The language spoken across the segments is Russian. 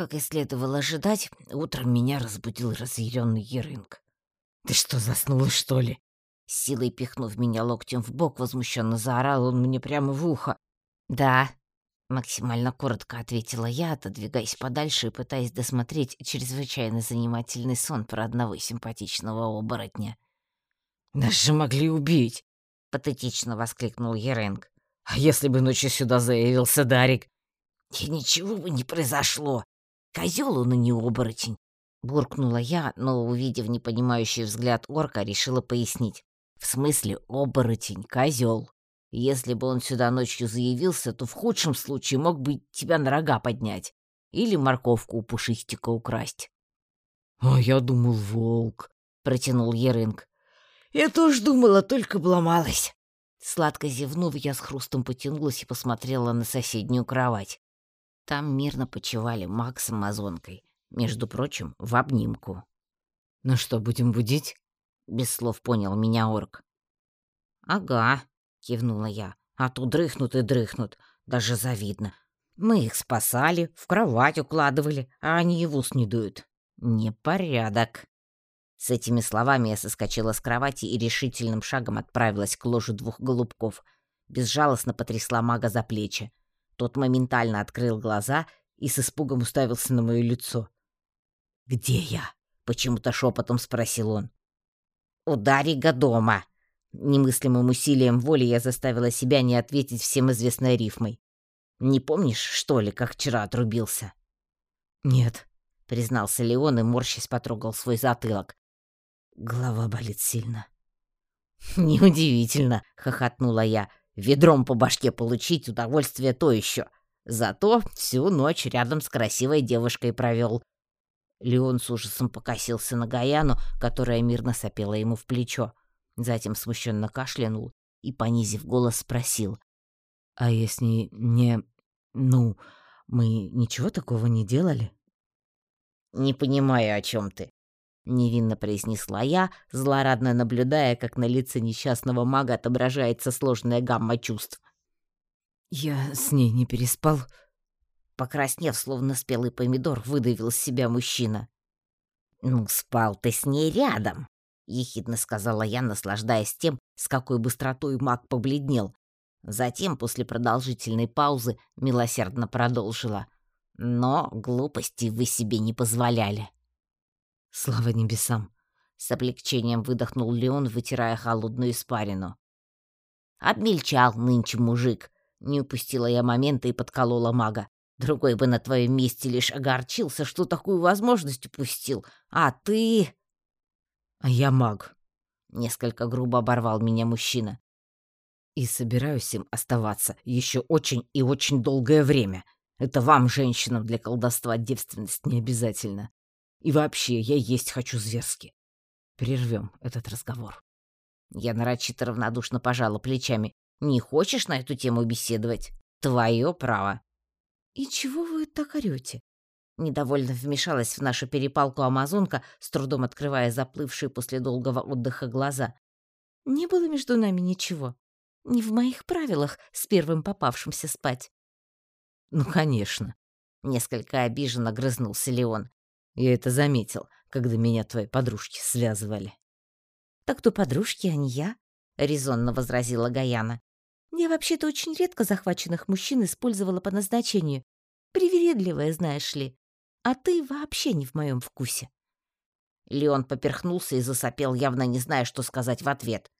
Как и следовало ожидать, утром меня разбудил разъяренный Ерынг. «Ты что, заснула, что ли?» Силой пихнув меня локтем в бок, возмущенно заорал он мне прямо в ухо. «Да», — максимально коротко ответила я, отодвигаясь подальше и пытаясь досмотреть чрезвычайно занимательный сон про одного симпатичного оборотня. «Нас же могли убить!» — патетично воскликнул Еренг. «А если бы ночью сюда заявился Дарик?» «И ничего бы не произошло. Козел он, а не оборотень!» Буркнула я, но, увидев непонимающий взгляд орка, решила пояснить. «В смысле оборотень, козел. Если бы он сюда ночью заявился, то в худшем случае мог бы тебя на рога поднять или морковку у пушистика украсть». «А я думал, волк», — протянул Ерынг. «Я тоже думала, только обломалась». Сладко зевнув, я с хрустом потянулась и посмотрела на соседнюю кровать. Там мирно почивали Макс с амазонкой, между прочим, в обнимку. «Ну что, будем будить?» — без слов понял меня орк. «Ага», — кивнула я, — «а то дрыхнут и дрыхнут, даже завидно. Мы их спасали, в кровать укладывали, а они и в ус не дуют. Непорядок». С этими словами я соскочила с кровати и решительным шагом отправилась к ложу двух голубков. Безжалостно потрясла мага за плечи. Тот моментально открыл глаза и с испугом уставился на мое лицо. «Где я?» — почему-то шепотом спросил он. «У Дарига дома». Немыслимым усилием воли я заставила себя не ответить всем известной рифмой. «Не помнишь, что ли, как вчера отрубился?» «Нет», — признался Леон и, морщась, потрогал свой затылок. Голова болит сильно. «Неудивительно», — хохотнула я. «Ведром по башке получить удовольствие то еще. Зато всю ночь рядом с красивой девушкой провел». Леон с ужасом покосился на Гаяну, которая мирно сопела ему в плечо. Затем смущенно кашлянул и, понизив голос, спросил. «А если не... ну, мы ничего такого не делали?» «Не понимаю, о чем ты», невинно произнесла я, злорадно наблюдая, как на лице несчастного мага отображается сложная гамма чувств. Я с ней не переспал. Покраснев, словно спелый помидор, выдавил из себя мужчина. «Ну, спал ты с ней рядом», — ехидно сказала я, наслаждаясь тем, с какой быстротой маг побледнел. Затем, после продолжительной паузы, милосердно продолжила. «Но глупости вы себе не позволяли». Слава небесам! С облегчением выдохнул Леон, вытирая холодную испарину. Обмельчал нынче мужик. Не упустила я момента и подколола мага. Другой бы на твоем месте лишь огорчился, что такую возможность упустил. А ты... А я маг. Несколько грубо оборвал меня мужчина. И собираюсь им оставаться еще очень и очень долгое время. Это вам, женщинам, для колдовства девственность не обязательно. И вообще, я есть хочу зверски. Прервем этот разговор. Я нарочито равнодушно пожала плечами. Не хочешь на эту тему беседовать? Твое право. И чего вы так орете? Недовольно вмешалась в нашу перепалку амазонка, с трудом открывая заплывшие после долгого отдыха глаза. Не было между нами ничего. Не в моих правилах с первым попавшимся спать. Ну, конечно. Несколько обиженно грызнулся Леон. Я это заметил, когда меня твои подружки связывали. Так то подружки, а не я, резонно возразила Гаяна. Я вообще-то очень редко захваченных мужчин использовала по назначению. Привередливая, знаешь ли. А ты вообще не в моем вкусе. Леон поперхнулся и засопел, явно не зная, что сказать в ответ.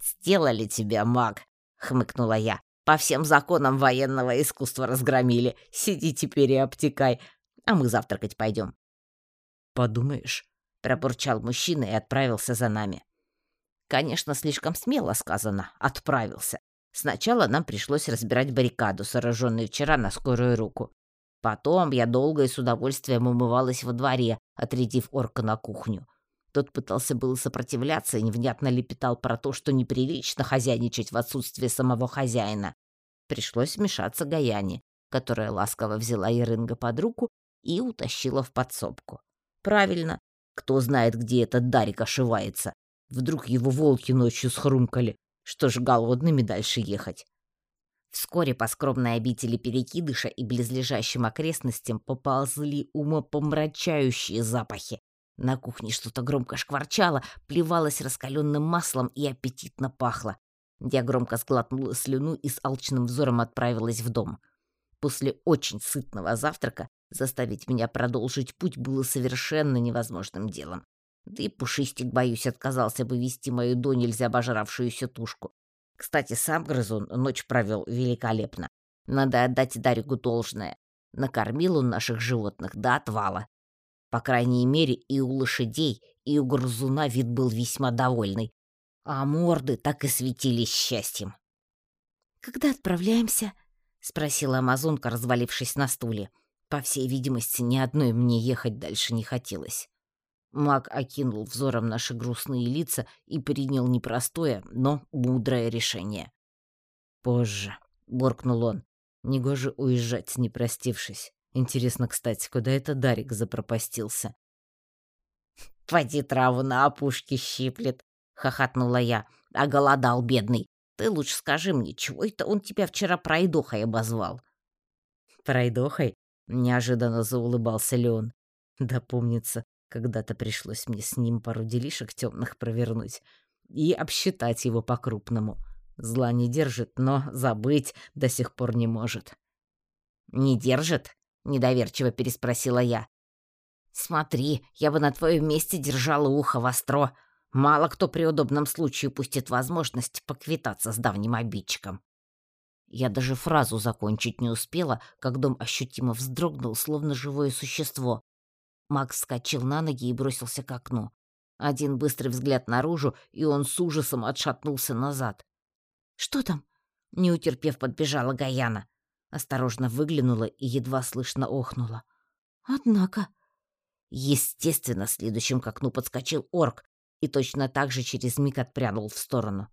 «Сделали тебя, маг!» — хмыкнула я. «По всем законам военного искусства разгромили. Сиди теперь и обтекай а мы завтракать пойдем. «Подумаешь», — пробурчал мужчина и отправился за нами. Конечно, слишком смело сказано «отправился». Сначала нам пришлось разбирать баррикаду, сооруженную вчера на скорую руку. Потом я долго и с удовольствием умывалась во дворе, отрядив орка на кухню. Тот пытался было сопротивляться и невнятно лепетал про то, что неприлично хозяйничать в отсутствие самого хозяина. Пришлось вмешаться Гаяне, которая ласково взяла Ерынга под руку и утащила в подсобку. Правильно, кто знает, где этот Дарик ошивается. Вдруг его волки ночью схрумкали. Что ж голодными дальше ехать? Вскоре по скромной обители Перекидыша и близлежащим окрестностям поползли умопомрачающие запахи. На кухне что-то громко шкварчало, плевалось раскаленным маслом и аппетитно пахло. Я громко сглотнула слюну и с алчным взором отправилась в дом. После очень сытного завтрака заставить меня продолжить путь было совершенно невозможным делом. Да и Пушистик, боюсь, отказался бы вести мою до нельзя обожравшуюся тушку. Кстати, сам грызун ночь провел великолепно. Надо отдать Дарику должное. Накормил он наших животных до отвала. По крайней мере, и у лошадей, и у грызуна вид был весьма довольный. А морды так и светились счастьем. «Когда отправляемся?» — спросила амазонка, развалившись на стуле. По всей видимости, ни одной мне ехать дальше не хотелось. Маг окинул взором наши грустные лица и принял непростое, но мудрое решение. «Позже», — буркнул он, — «негоже уезжать, не простившись. Интересно, кстати, куда это Дарик запропастился?» «Поди траву на опушке щиплет», — хохотнула я. «А голодал, бедный. Ты лучше скажи мне, чего это он тебя вчера пройдохой обозвал?» «Пройдохой?» — неожиданно заулыбался Леон. «Да помнится, когда-то пришлось мне с ним пару делишек темных провернуть и обсчитать его по-крупному. Зла не держит, но забыть до сих пор не может. «Не держит?» — недоверчиво переспросила я. «Смотри, я бы на твоем месте держала ухо востро. Мало кто при удобном случае упустит возможность поквитаться с давним обидчиком». Я даже фразу закончить не успела, как дом ощутимо вздрогнул, словно живое существо. Макс вскочил на ноги и бросился к окну. Один быстрый взгляд наружу, и он с ужасом отшатнулся назад. «Что там?» — не утерпев, подбежала Гаяна. Осторожно выглянула и едва слышно охнула. «Однако...» Естественно, следующим к окну подскочил орк и точно так же через миг отпрянул в сторону.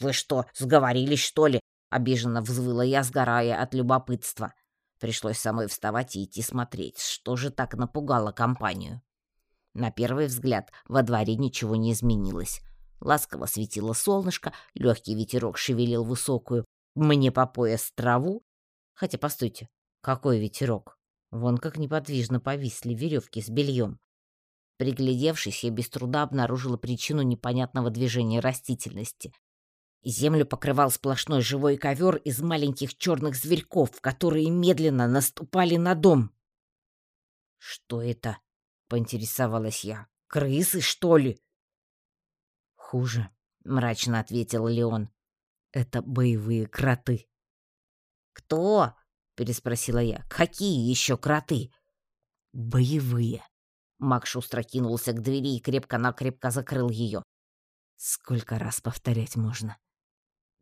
«Вы что, сговорились, что ли?» — обиженно взвыла я, сгорая от любопытства. Пришлось самой вставать и идти смотреть, что же так напугало компанию. На первый взгляд во дворе ничего не изменилось. Ласково светило солнышко, легкий ветерок шевелил высокую, мне по пояс траву. Хотя, постойте, какой ветерок? Вон как неподвижно повисли веревки с бельем. Приглядевшись, я без труда обнаружила причину непонятного движения растительности. Землю покрывал сплошной живой ковер из маленьких черных зверьков, которые медленно наступали на дом. «Что это?» — поинтересовалась я. «Крысы, что ли?» «Хуже», — мрачно ответил Леон. «Это боевые кроты». «Кто?» — переспросила я. «Какие еще кроты?» «Боевые». Мак шустро кинулся к двери и крепко-накрепко закрыл ее. «Сколько раз повторять можно?»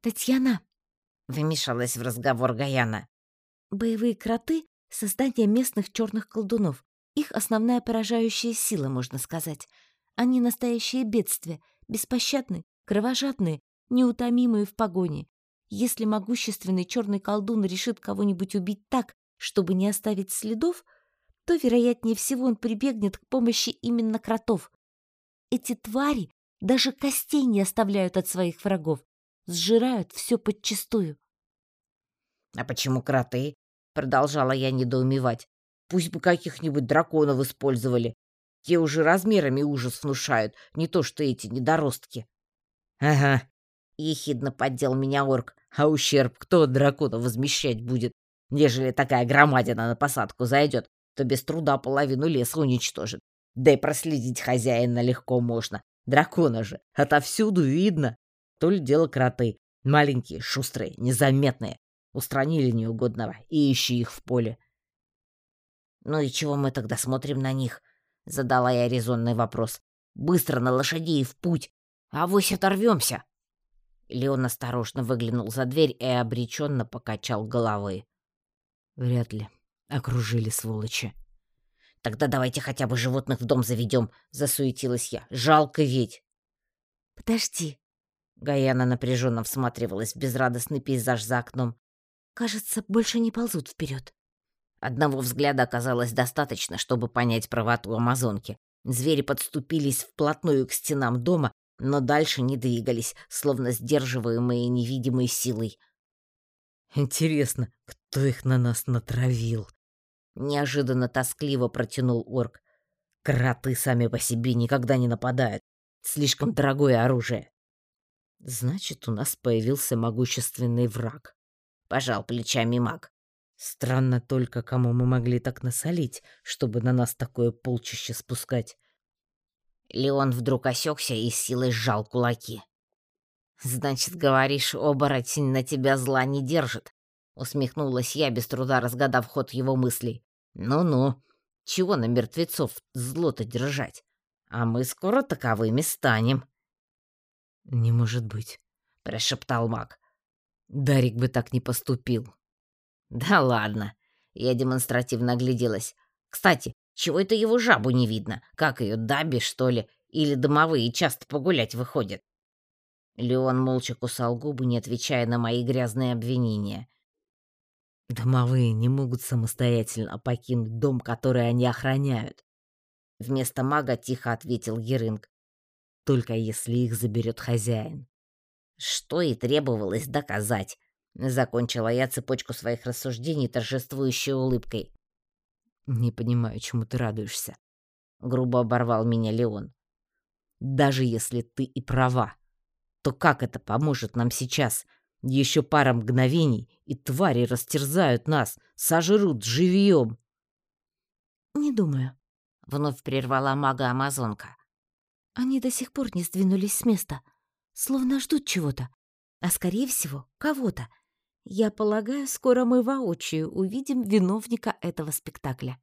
«Татьяна!» — вмешалась в разговор Гаяна. «Боевые кроты — создание местных черных колдунов. Их основная поражающая сила, можно сказать. Они настоящие бедствия, беспощадны, кровожадные, неутомимые в погоне. Если могущественный черный колдун решит кого-нибудь убить так, чтобы не оставить следов, то, вероятнее всего, он прибегнет к помощи именно кротов. Эти твари даже костей не оставляют от своих врагов сжирают все подчистую. «А почему кроты?» — продолжала я недоумевать. «Пусть бы каких-нибудь драконов использовали. Те уже размерами ужас внушают, не то что эти недоростки». «Ага», — ехидно поддел меня орк. «А ущерб кто от дракона возмещать будет? Нежели такая громадина на посадку зайдет, то без труда половину леса уничтожит. Да и проследить хозяина легко можно. Дракона же отовсюду видно. То ли дело кроты. Маленькие, шустрые, незаметные. Устранили неугодного и ищи их в поле. «Ну и чего мы тогда смотрим на них?» — задала я резонный вопрос. «Быстро на лошадей в путь! А вось оторвемся!» Леон осторожно выглянул за дверь и обреченно покачал головой. «Вряд ли. Окружили сволочи». «Тогда давайте хотя бы животных в дом заведем», — засуетилась я. «Жалко ведь». «Подожди», Гаяна напряженно всматривалась в безрадостный пейзаж за окном. «Кажется, больше не ползут вперед. Одного взгляда оказалось достаточно, чтобы понять правоту амазонки. Звери подступились вплотную к стенам дома, но дальше не двигались, словно сдерживаемые невидимой силой. Интересно, кто их на нас натравил? Неожиданно тоскливо протянул орк. Кроты сами по себе никогда не нападают. Слишком дорогое оружие. Значит, у нас появился могущественный враг. Пожал плечами маг. Странно только, кому мы могли так насолить, чтобы на нас такое полчище спускать. Леон вдруг осекся и силой сжал кулаки. «Значит, говоришь, оборотень на тебя зла не держит?» Усмехнулась я, без труда разгадав ход его мыслей. «Ну-ну, чего на мертвецов зло-то держать? А мы скоро таковыми станем». «Не может быть», — прошептал маг. «Дарик бы так не поступил». «Да ладно». Я демонстративно огляделась. «Кстати, чего это его жабу не видно? Как ее, Даби, что ли? Или домовые часто погулять выходят?» Леон молча кусал губы, не отвечая на мои грязные обвинения. «Домовые не могут самостоятельно покинуть дом, который они охраняют», — вместо мага тихо ответил Ерынг. «Только если их заберет хозяин». «Что и требовалось доказать», — закончила я цепочку своих рассуждений торжествующей улыбкой. «Не понимаю, чему ты радуешься», — грубо оборвал меня Леон. «Даже если ты и права, то как это поможет нам сейчас? Еще пара мгновений, и твари растерзают нас, сожрут живьем. «Не думаю», — вновь прервала мага-амазонка. «Они до сих пор не сдвинулись с места, словно ждут чего-то, а, скорее всего, кого-то. Я полагаю, скоро мы воочию увидим виновника этого спектакля».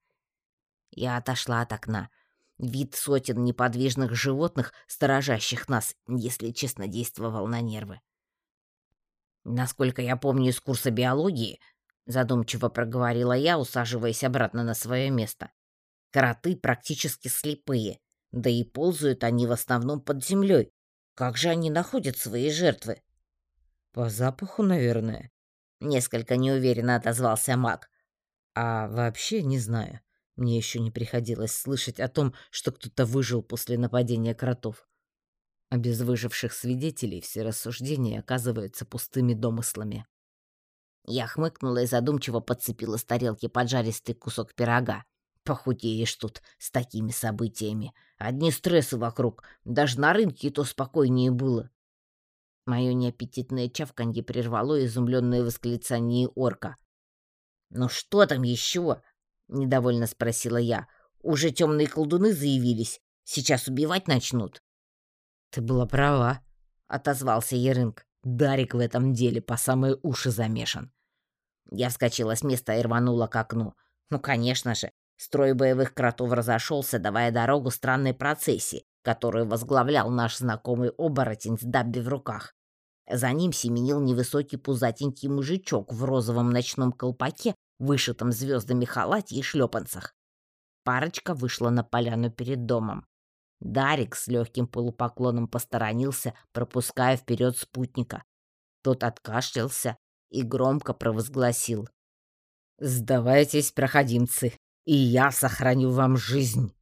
Я отошла от окна. Вид сотен неподвижных животных, сторожащих нас, если честно, действовал на нервы. «Насколько я помню из курса биологии», — задумчиво проговорила я, усаживаясь обратно на свое место, «кроты практически слепые, да и ползают они в основном под землей. Как же они находят свои жертвы?» «По запаху, наверное», — несколько неуверенно отозвался маг. «А вообще не знаю. Мне еще не приходилось слышать о том, что кто-то выжил после нападения кротов. А без выживших свидетелей все рассуждения оказываются пустыми домыслами. Я хмыкнула и задумчиво подцепила с тарелки поджаристый кусок пирога. Похудеешь тут с такими событиями. Одни стрессы вокруг. Даже на рынке то спокойнее было. Мое неаппетитное чавканье прервало изумленное восклицание орка. «Ну что там еще?» — недовольно спросила я. «Уже темные колдуны заявились. Сейчас убивать начнут». «Ты была права», — отозвался Ерынг. «Дарик в этом деле по самые уши замешан». Я вскочила с места и рванула к окну. Ну, конечно же, строй боевых кротов разошелся, давая дорогу странной процессии, которую возглавлял наш знакомый оборотень с Дабби в руках. За ним семенил невысокий пузатенький мужичок в розовом ночном колпаке вышитом звездами халате и шлепанцах. Парочка вышла на поляну перед домом. Дарик с легким полупоклоном посторонился, пропуская вперед спутника. Тот откашлялся и громко провозгласил. «Сдавайтесь, проходимцы, и я сохраню вам жизнь!»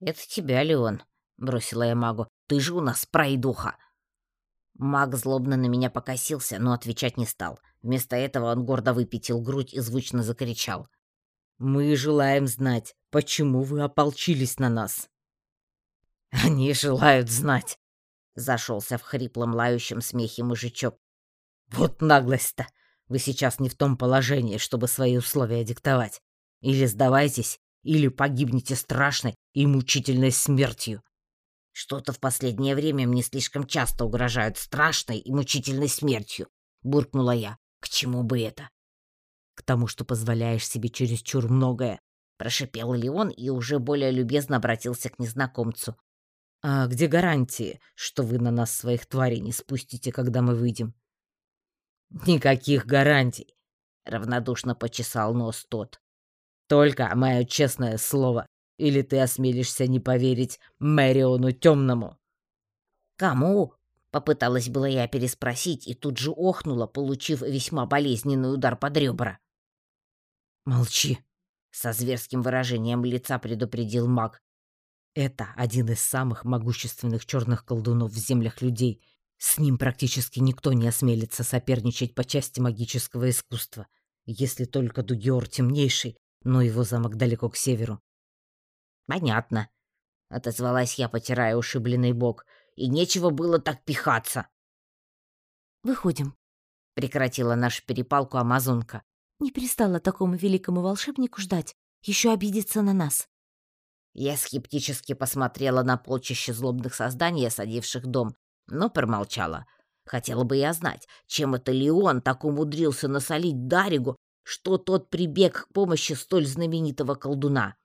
«Это тебя, Леон», — бросила я магу. «Ты же у нас пройдуха!» Маг злобно на меня покосился, но отвечать не стал. Вместо этого он гордо выпятил грудь и звучно закричал. «Мы желаем знать, почему вы ополчились на нас?» «Они желают знать!» — зашелся в хриплом лающем смехе мужичок. «Вот наглость-то! Вы сейчас не в том положении, чтобы свои условия диктовать. Или сдавайтесь, или погибнете страшной и мучительной смертью. Что-то в последнее время мне слишком часто угрожают страшной и мучительной смертью, буркнула я. К чему бы это? К тому, что позволяешь себе чересчур многое, прошипел Леон и уже более любезно обратился к незнакомцу. А где гарантии, что вы на нас своих тварей не спустите, когда мы выйдем? Никаких гарантий, равнодушно почесал нос тот. Только мое честное слово, или ты осмелишься не поверить Мэриону Темному?» «Кому?» — попыталась была я переспросить и тут же охнула, получив весьма болезненный удар под ребра. «Молчи!» — со зверским выражением лица предупредил маг. «Это один из самых могущественных черных колдунов в землях людей. С ним практически никто не осмелится соперничать по части магического искусства, если только Дугиор темнейший, но его замок далеко к северу. «Понятно», — отозвалась я, потирая ушибленный бок, — «и нечего было так пихаться». «Выходим», — прекратила нашу перепалку амазонка. «Не пристала такому великому волшебнику ждать, еще обидеться на нас». Я скептически посмотрела на полчище злобных созданий, осадивших дом, но промолчала. Хотела бы я знать, чем это Леон так умудрился насолить Даригу, что тот прибег к помощи столь знаменитого колдуна.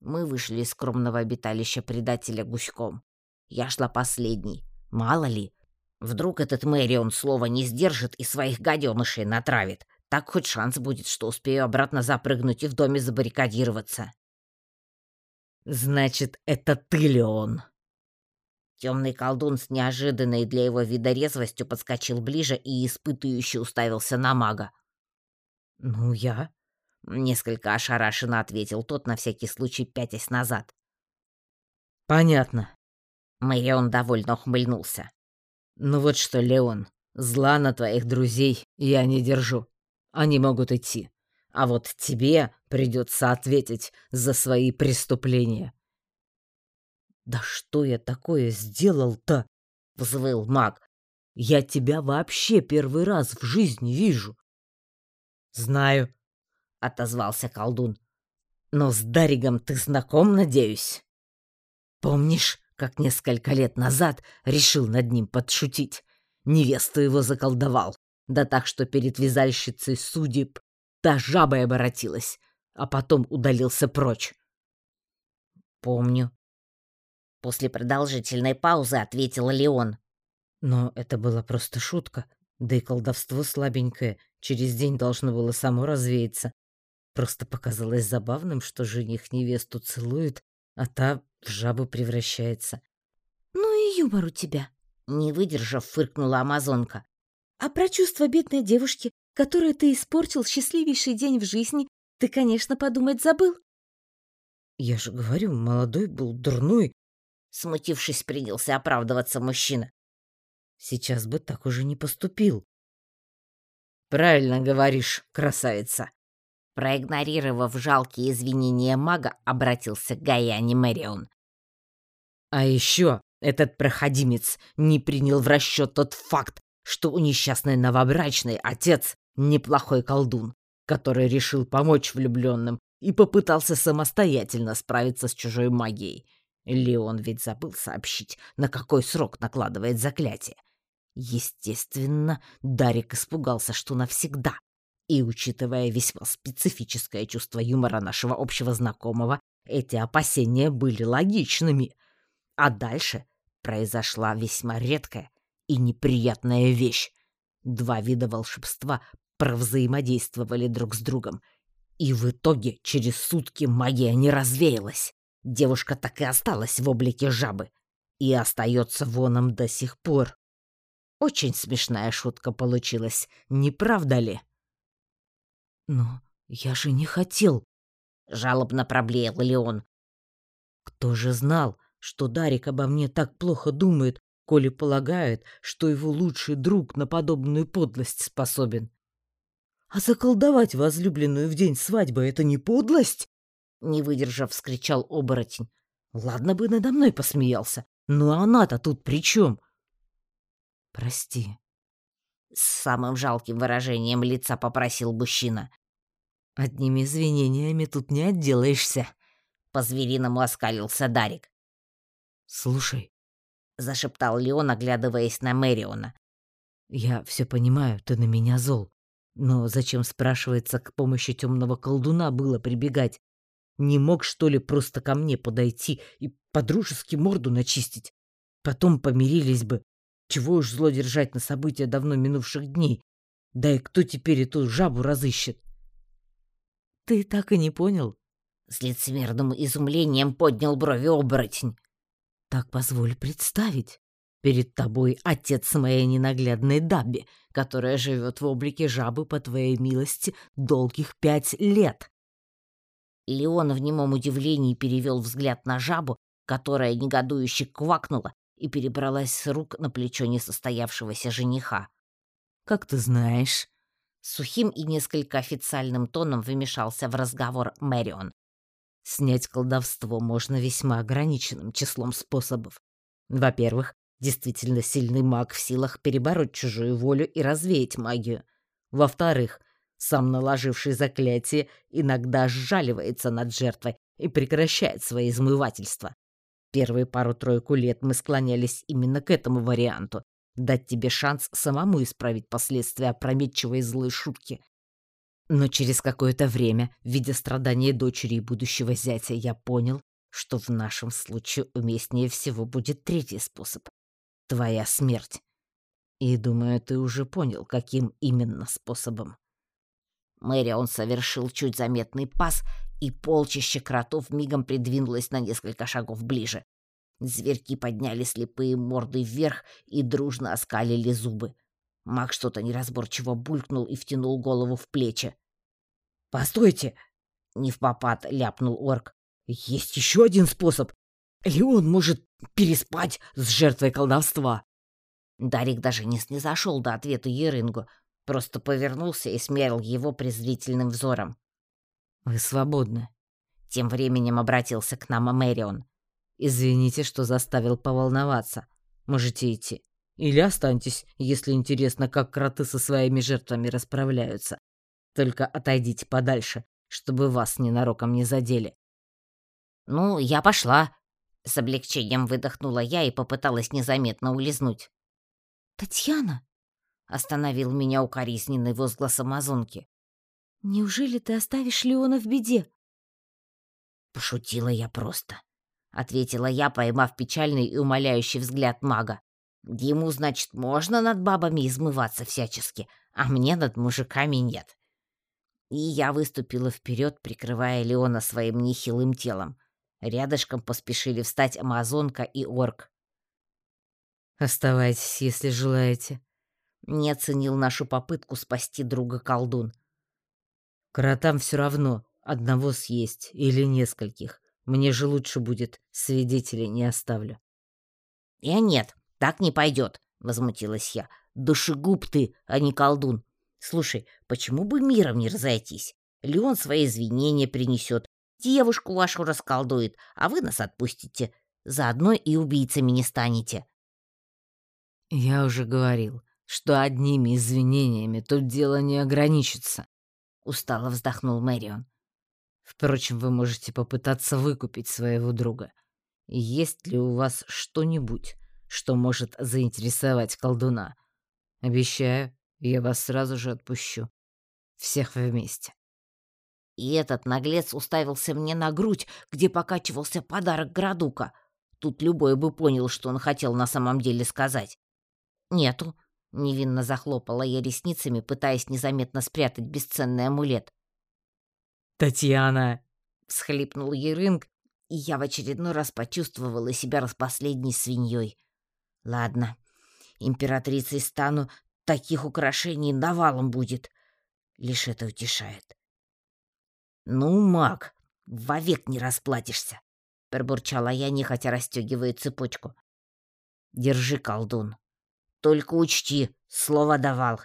Мы вышли из скромного обиталища предателя гуськом. Я шла последней. Мало ли. Вдруг этот Мэрион слова не сдержит и своих гаденышей натравит. Так хоть шанс будет, что успею обратно запрыгнуть и в доме забаррикадироваться. «Значит, это ты, Леон!» Темный колдун с неожиданной для его вида резвостью подскочил ближе и испытывающе уставился на мага. «Ну, я?» — несколько ошарашенно ответил тот, на всякий случай пятясь назад. «Понятно». Мэрион довольно ухмыльнулся. «Ну вот что, Леон, зла на твоих друзей я не держу. Они могут идти. А вот тебе придется ответить за свои преступления. «Да что я такое сделал-то?» — взвыл маг. «Я тебя вообще первый раз в жизни вижу». «Знаю», — отозвался колдун. «Но с Даригом ты знаком, надеюсь? Помнишь, как несколько лет назад решил над ним подшутить? Невесту его заколдовал, да так, что перед вязальщицей судеб та жабой оборотилась, а потом удалился прочь». «Помню», После продолжительной паузы ответил Леон. Но это была просто шутка. Да и колдовство слабенькое. Через день должно было само развеяться. Просто показалось забавным, что жених невесту целует, а та в жабу превращается. «Ну и юмор у тебя!» Не выдержав, фыркнула амазонка. «А про чувства бедной девушки, которую ты испортил счастливейший день в жизни, ты, конечно, подумать забыл?» «Я же говорю, молодой был, дурной, Смутившись, принялся оправдываться мужчина. Сейчас бы так уже не поступил. Правильно говоришь, красавица. Проигнорировав жалкие извинения мага, обратился к Гаяне Мэрион. А еще этот проходимец не принял в расчет тот факт, что у несчастной новобрачной отец неплохой колдун, который решил помочь влюбленным и попытался самостоятельно справиться с чужой магией. Леон ведь забыл сообщить, на какой срок накладывает заклятие. Естественно, Дарик испугался, что навсегда. И, учитывая весьма специфическое чувство юмора нашего общего знакомого, эти опасения были логичными. А дальше произошла весьма редкая и неприятная вещь. Два вида волшебства провзаимодействовали друг с другом, и в итоге через сутки магия не развеялась. Девушка так и осталась в облике жабы и остается воном до сих пор. Очень смешная шутка получилась, не правда ли? Но я же не хотел, жалобно проблеял Леон. Кто же знал, что Дарик обо мне так плохо думает, коли полагает, что его лучший друг на подобную подлость способен? А заколдовать возлюбленную в день свадьбы — это не подлость? не выдержав, вскричал оборотень. Ладно бы надо мной посмеялся, но она-то тут при чем? Прости. С самым жалким выражением лица попросил мужчина. Одними извинениями тут не отделаешься. По-звериному оскалился Дарик. Слушай, зашептал Леон, оглядываясь на Мэриона. Я все понимаю, ты на меня зол. Но зачем, спрашивается, к помощи темного колдуна было прибегать? Не мог, что ли, просто ко мне подойти и подружески морду начистить? Потом помирились бы. Чего уж зло держать на события давно минувших дней? Да и кто теперь эту жабу разыщет? Ты так и не понял? С лицемерным изумлением поднял брови оборотень. Так позволь представить. Перед тобой отец моей ненаглядной Дабби, которая живет в облике жабы по твоей милости долгих пять лет. Леон в немом удивлении перевел взгляд на жабу, которая негодующе квакнула и перебралась с рук на плечо несостоявшегося жениха. «Как ты знаешь?» Сухим и несколько официальным тоном вмешался в разговор Мэрион. «Снять колдовство можно весьма ограниченным числом способов. Во-первых, действительно сильный маг в силах перебороть чужую волю и развеять магию. Во-вторых, сам наложивший заклятие иногда сжаливается над жертвой и прекращает свои измывательства. Первые пару-тройку лет мы склонялись именно к этому варианту — дать тебе шанс самому исправить последствия опрометчивой злой шутки. Но через какое-то время, видя страдания дочери и будущего зятя, я понял, что в нашем случае уместнее всего будет третий способ — твоя смерть. И думаю, ты уже понял, каким именно способом. Мэрион совершил чуть заметный пас, и полчище кротов мигом придвинулось на несколько шагов ближе. Зверьки подняли слепые морды вверх и дружно оскалили зубы. Маг что-то неразборчиво булькнул и втянул голову в плечи. «Постойте!» — не в попад ляпнул орк. «Есть еще один способ. Леон может переспать с жертвой колдовства». Дарик даже не снизошел до ответа Ерынгу, просто повернулся и смерил его презрительным взором. «Вы свободны», — тем временем обратился к нам Мэрион. «Извините, что заставил поволноваться. Можете идти. Или останьтесь, если интересно, как кроты со своими жертвами расправляются. Только отойдите подальше, чтобы вас ненароком не задели». «Ну, я пошла», — с облегчением выдохнула я и попыталась незаметно улизнуть. «Татьяна!» — остановил меня укоризненный возглас амазонки. «Неужели ты оставишь Леона в беде?» «Пошутила я просто», — ответила я, поймав печальный и умоляющий взгляд мага. «Ему, значит, можно над бабами измываться всячески, а мне над мужиками нет». И я выступила вперед, прикрывая Леона своим нехилым телом. Рядышком поспешили встать амазонка и орк. Оставайтесь, если желаете. Не оценил нашу попытку спасти друга колдун. Кротам все равно, одного съесть или нескольких. Мне же лучше будет, свидетелей не оставлю. Я нет, так не пойдет, возмутилась я. Душегуб ты, а не колдун. Слушай, почему бы миром не разойтись? Леон свои извинения принесет, девушку вашу расколдует, а вы нас отпустите. Заодно и убийцами не станете. «Я уже говорил, что одними извинениями тут дело не ограничится», — устало вздохнул Мэрион. «Впрочем, вы можете попытаться выкупить своего друга. Есть ли у вас что-нибудь, что может заинтересовать колдуна? Обещаю, я вас сразу же отпущу. Всех вместе». И этот наглец уставился мне на грудь, где покачивался подарок Градука. Тут любой бы понял, что он хотел на самом деле сказать. «Нету», — невинно захлопала я ресницами, пытаясь незаметно спрятать бесценный амулет. «Татьяна!» — всхлипнул Ерынг, и я в очередной раз почувствовала себя распоследней свиньей. «Ладно, императрицей стану, таких украшений навалом будет. Лишь это утешает». «Ну, маг, вовек не расплатишься», — пробурчала я, нехотя расстегивая цепочку. «Держи, колдун». Только учти, слово давал.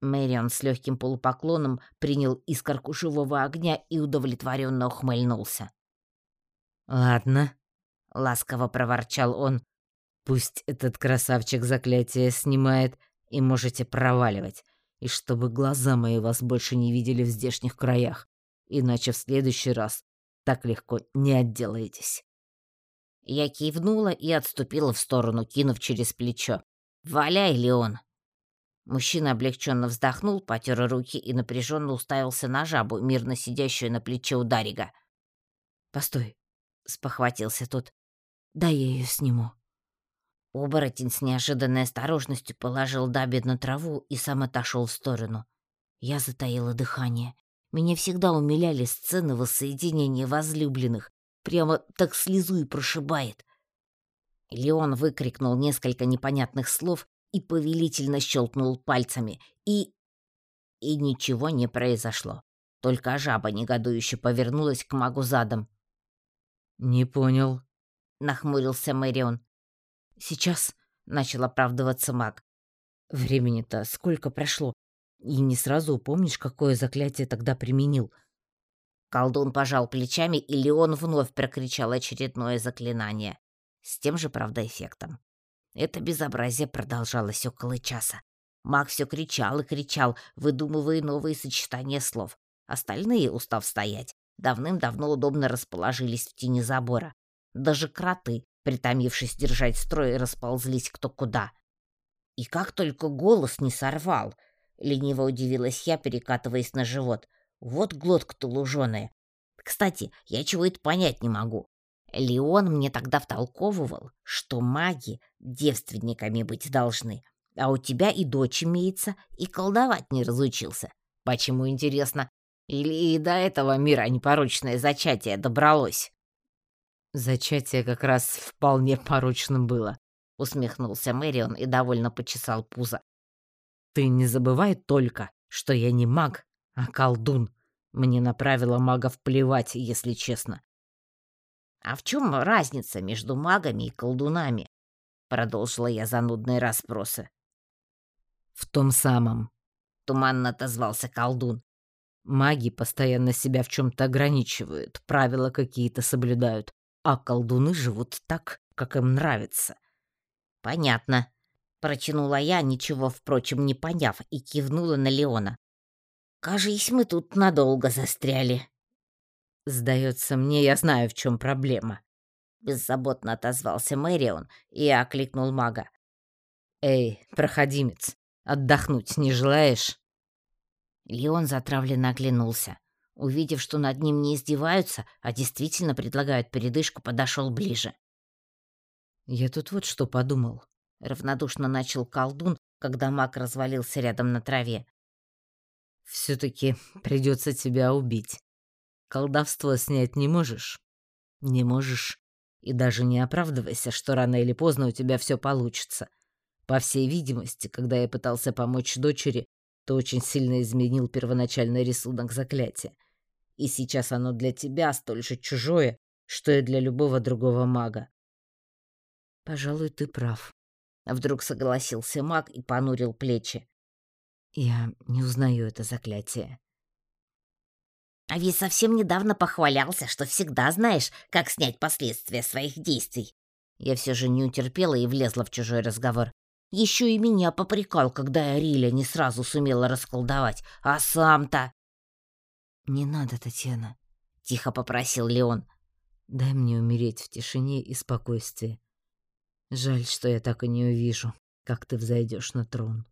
Мэрион с легким полупоклоном принял искорку живого огня и удовлетворенно ухмыльнулся. «Ладно», — ласково проворчал он. «Пусть этот красавчик заклятие снимает, и можете проваливать, и чтобы глаза мои вас больше не видели в здешних краях, иначе в следующий раз так легко не отделаетесь». Я кивнула и отступила в сторону, кинув через плечо. «Валяй, Леон!» Мужчина облегченно вздохнул, потер руки и напряженно уставился на жабу, мирно сидящую на плече у Дарига. «Постой», — спохватился тот. «Дай я ее сниму». Оборотень с неожиданной осторожностью положил Даби на траву и сам отошел в сторону. Я затаила дыхание. Меня всегда умиляли сцены воссоединения возлюбленных. Прямо так слезу и прошибает. Леон выкрикнул несколько непонятных слов и повелительно щелкнул пальцами. И... И ничего не произошло. Только жаба негодующе повернулась к магу задом. «Не понял», — нахмурился Мэрион. «Сейчас», — начал оправдываться маг. «Времени-то сколько прошло? И не сразу упомнишь, какое заклятие тогда применил». Колдун пожал плечами, и Леон вновь прокричал очередное заклинание. С тем же, правда, эффектом. Это безобразие продолжалось около часа. Маг все кричал и кричал, выдумывая новые сочетания слов. Остальные, устав стоять, давным-давно удобно расположились в тени забора. Даже кроты, притомившись держать строй, расползлись кто куда. И как только голос не сорвал, лениво удивилась я, перекатываясь на живот. Вот глотка-то луженая. Кстати, я чего это понять не могу. Леон мне тогда втолковывал, что маги девственниками быть должны, а у тебя и дочь имеется, и колдовать не разучился. Почему, интересно? Или и до этого мира непорочное зачатие добралось? Зачатие как раз вполне порочным было, усмехнулся Мэрион и довольно почесал пузо. Ты не забывай только, что я не маг, а колдун. Мне на правила магов плевать, если честно. А в чем разница между магами и колдунами? Продолжила я занудные расспросы. В том самом. Туманно отозвался колдун. Маги постоянно себя в чем-то ограничивают, правила какие-то соблюдают, а колдуны живут так, как им нравится. Понятно. Протянула я, ничего, впрочем, не поняв, и кивнула на Леона. Кажись, мы тут надолго застряли. «Сдается мне, я знаю, в чем проблема», — беззаботно отозвался Мэрион и окликнул мага. «Эй, проходимец, отдохнуть не желаешь?» Леон затравленно оглянулся. Увидев, что над ним не издеваются, а действительно предлагают передышку, подошел ближе. «Я тут вот что подумал», — равнодушно начал колдун, когда маг развалился рядом на траве. «Все-таки придется тебя убить. Колдовство снять не можешь? Не можешь. И даже не оправдывайся, что рано или поздно у тебя все получится. По всей видимости, когда я пытался помочь дочери, то очень сильно изменил первоначальный рисунок заклятия. И сейчас оно для тебя столь же чужое, что и для любого другого мага. Пожалуй, ты прав. Вдруг согласился маг и понурил плечи. Я не узнаю это заклятие. А ведь совсем недавно похвалялся, что всегда знаешь, как снять последствия своих действий. Я все же не утерпела и влезла в чужой разговор. Еще и меня попрекал, когда я Риля не сразу сумела расколдовать, а сам-то... «Не надо, Татьяна», — тихо попросил Леон. «Дай мне умереть в тишине и спокойствии. Жаль, что я так и не увижу, как ты взойдешь на трон».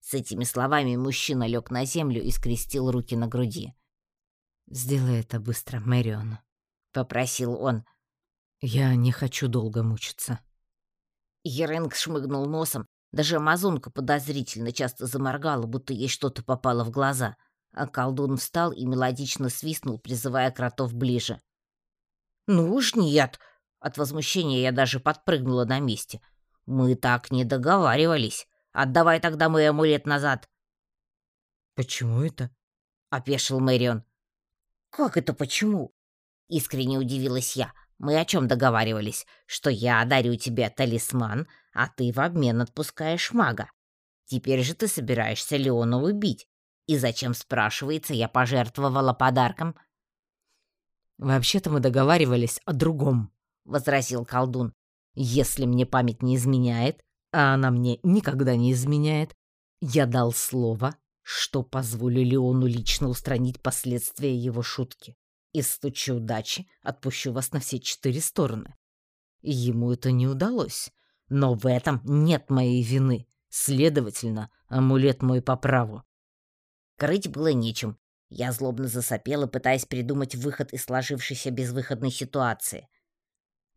С этими словами мужчина лег на землю и скрестил руки на груди. «Сделай это быстро, Мэрион», — попросил он. «Я не хочу долго мучиться». Еренг шмыгнул носом. Даже амазонка подозрительно часто заморгала, будто ей что-то попало в глаза. А колдун встал и мелодично свистнул, призывая кротов ближе. «Ну уж нет!» От возмущения я даже подпрыгнула на месте. «Мы так не договаривались. Отдавай тогда мой амулет назад». «Почему это?» — опешил Мэрион. «Как это почему?» — искренне удивилась я. «Мы о чем договаривались? Что я дарю тебе талисман, а ты в обмен отпускаешь мага. Теперь же ты собираешься Леона убить. И зачем, спрашивается, я пожертвовала подарком?» «Вообще-то мы договаривались о другом», — возразил колдун. «Если мне память не изменяет, а она мне никогда не изменяет, я дал слово, что позволю Леону лично устранить последствия его шутки. И в случае удачи отпущу вас на все четыре стороны. Ему это не удалось, но в этом нет моей вины. Следовательно, амулет мой по праву. Крыть было нечем. Я злобно засопела, пытаясь придумать выход из сложившейся безвыходной ситуации.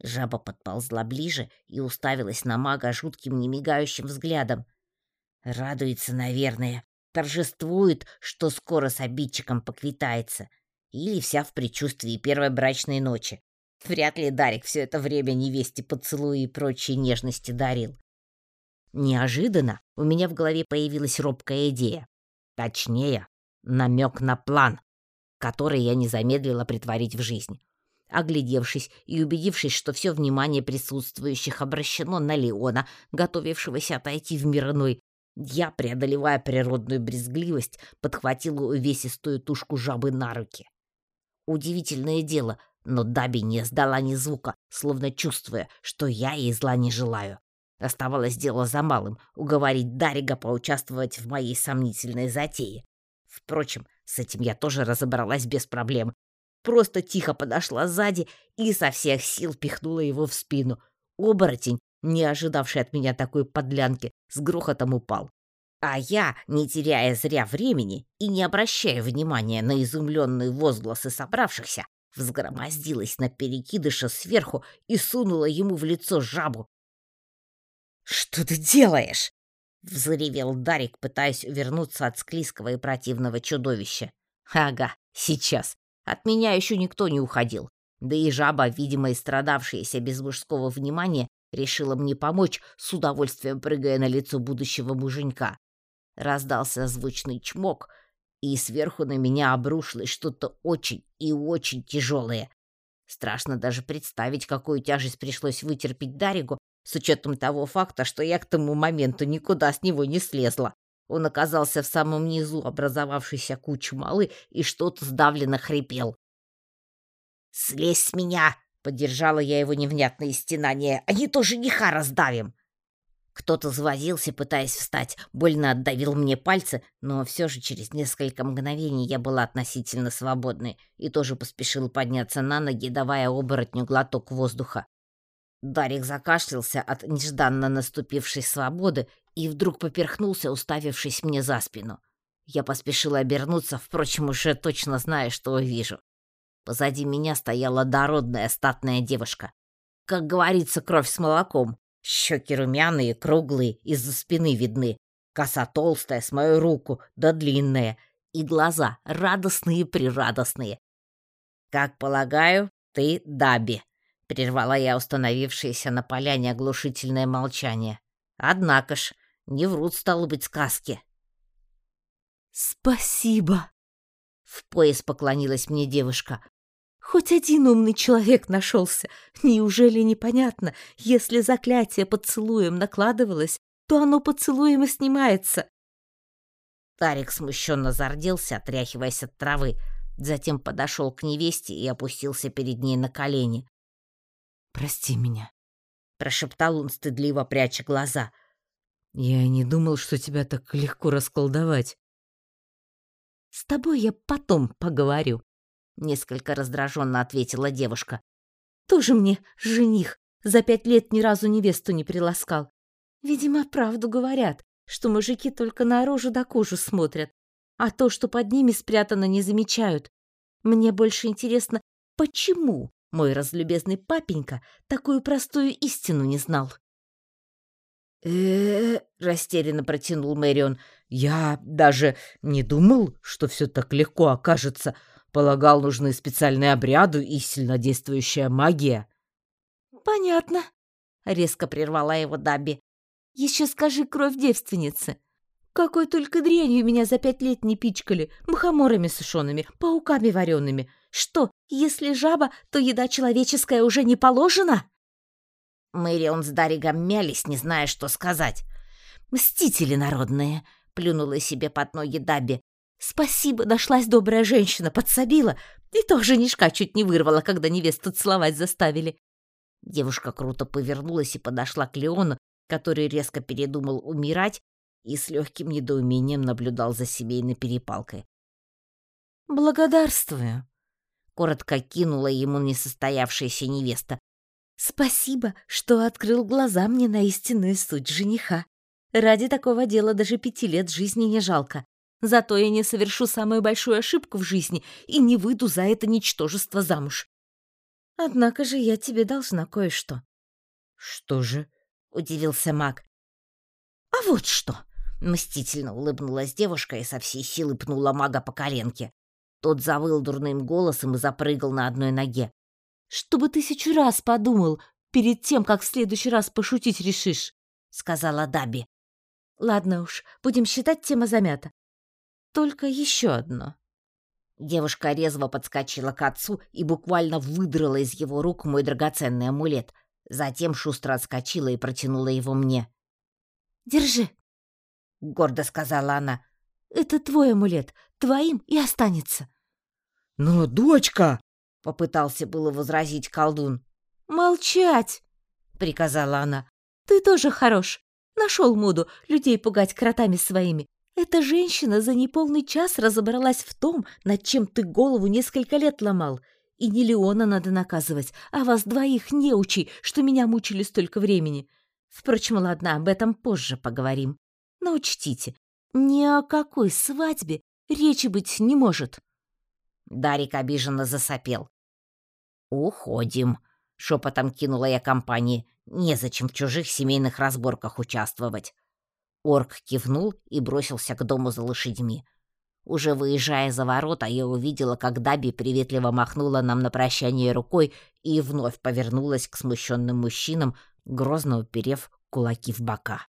Жаба подползла ближе и уставилась на мага жутким немигающим взглядом. Радуется, наверное торжествует, что скоро с обидчиком поквитается. Или вся в предчувствии первой брачной ночи. Вряд ли Дарик все это время невесте поцелуи и прочие нежности дарил. Неожиданно у меня в голове появилась робкая идея. Точнее, намек на план, который я не замедлила притворить в жизнь. Оглядевшись и убедившись, что все внимание присутствующих обращено на Леона, готовившегося отойти в мир иной, я, преодолевая природную брезгливость, подхватила увесистую тушку жабы на руки. Удивительное дело, но Даби не сдала ни звука, словно чувствуя, что я ей зла не желаю. Оставалось дело за малым — уговорить Дарига поучаствовать в моей сомнительной затее. Впрочем, с этим я тоже разобралась без проблем. Просто тихо подошла сзади и со всех сил пихнула его в спину. Оборотень, не ожидавший от меня такой подлянки, с грохотом упал. А я, не теряя зря времени и не обращая внимания на изумленные возгласы собравшихся, взгромоздилась на перекидыша сверху и сунула ему в лицо жабу. «Что ты делаешь?» — взревел Дарик, пытаясь увернуться от склизкого и противного чудовища. «Ага, сейчас. От меня еще никто не уходил. Да и жаба, видимо, истрадавшаяся без мужского внимания, решила мне помочь, с удовольствием прыгая на лицо будущего муженька. Раздался звучный чмок, и сверху на меня обрушилось что-то очень и очень тяжелое. Страшно даже представить, какую тяжесть пришлось вытерпеть Даригу, с учетом того факта, что я к тому моменту никуда с него не слезла. Он оказался в самом низу образовавшейся кучи малы и что-то сдавленно хрипел. «Слезь с меня!» — поддержала я его невнятное стенание. «А не то жениха раздавим!» Кто-то завозился, пытаясь встать, больно отдавил мне пальцы, но все же через несколько мгновений я была относительно свободной и тоже поспешила подняться на ноги, давая оборотню глоток воздуха. Дарик закашлялся от нежданно наступившей свободы и вдруг поперхнулся, уставившись мне за спину. Я поспешила обернуться, впрочем, уже точно зная, что увижу. Позади меня стояла дородная статная девушка. Как говорится, кровь с молоком. Щеки румяные, круглые, из-за спины видны. Коса толстая, с мою руку, да длинная. И глаза радостные-прирадостные. «Как полагаю, ты Даби», Прервала я установившееся на поляне оглушительное молчание. Однако ж, не врут, стало быть, сказки. «Спасибо!» — в пояс поклонилась мне девушка. «Хоть один умный человек нашелся. Неужели непонятно, если заклятие поцелуем накладывалось, то оно поцелуем и снимается?» Тарик смущенно зарделся, отряхиваясь от травы, затем подошел к невесте и опустился перед ней на колени. «Прости меня», — прошептал он, стыдливо пряча глаза. «Я не думал, что тебя так легко расколдовать». «С тобой я потом поговорю», — несколько раздраженно ответила девушка. «Тоже мне жених, за пять лет ни разу невесту не приласкал. Видимо, правду говорят, что мужики только на рожу да кожу смотрят, а то, что под ними спрятано, не замечают. Мне больше интересно, почему мой разлюбезный папенька такую простую истину не знал. э растерянно протянул Мэрион. «Я даже не думал, что все так легко окажется. Полагал, нужны специальные обряды и сильнодействующая магия». «Понятно», — резко прервала его Даби. «Еще скажи кровь девственницы. Какой только дрянью меня за пять лет не пичкали, мухоморами сушеными, пауками вареными. Что, если жаба, то еда человеческая уже не положена?» Мэрион с Даригом мялись, не зная, что сказать. «Мстители народные!» — плюнула себе под ноги Даби. «Спасибо, нашлась добрая женщина, подсобила. И тоже женишка чуть не вырвала, когда невесту целовать заставили». Девушка круто повернулась и подошла к Леону, который резко передумал умирать и с легким недоумением наблюдал за семейной перепалкой. «Благодарствую», коротко кинула ему несостоявшаяся невеста. «Спасибо, что открыл глаза мне на истинную суть жениха. Ради такого дела даже пяти лет жизни не жалко. Зато я не совершу самую большую ошибку в жизни и не выйду за это ничтожество замуж. Однако же я тебе должна кое-что». «Что же?» — удивился маг. «А вот что!» — мстительно улыбнулась девушка и со всей силы пнула мага по коленке. Тот завыл дурным голосом и запрыгал на одной ноге. «Чтобы тысячу раз подумал перед тем, как в следующий раз пошутить решишь», — сказала Даби. «Ладно уж, будем считать тема замята. Только еще одно». Девушка резво подскочила к отцу и буквально выдрала из его рук мой драгоценный амулет. Затем шустро отскочила и протянула его мне. «Держи», — гордо сказала она. «Это твой амулет, твоим и останется». «Но, дочка!» — попытался было возразить колдун. «Молчать!» — приказала она. «Ты тоже хорош. Нашел моду людей пугать кротами своими. Эта женщина за неполный час разобралась в том, над чем ты голову несколько лет ломал. И не Леона надо наказывать, а вас двоих не учи, что меня мучили столько времени. Впрочем, ладно, об этом позже поговорим. Но учтите, ни о какой свадьбе речи быть не может. Дарик обиженно засопел. «Уходим», — шепотом кинула я компании. «Незачем в чужих семейных разборках участвовать». Орк кивнул и бросился к дому за лошадьми. Уже выезжая за ворота, я увидела, как Даби приветливо махнула нам на прощание рукой и вновь повернулась к смущенным мужчинам, грозно уперев кулаки в бока.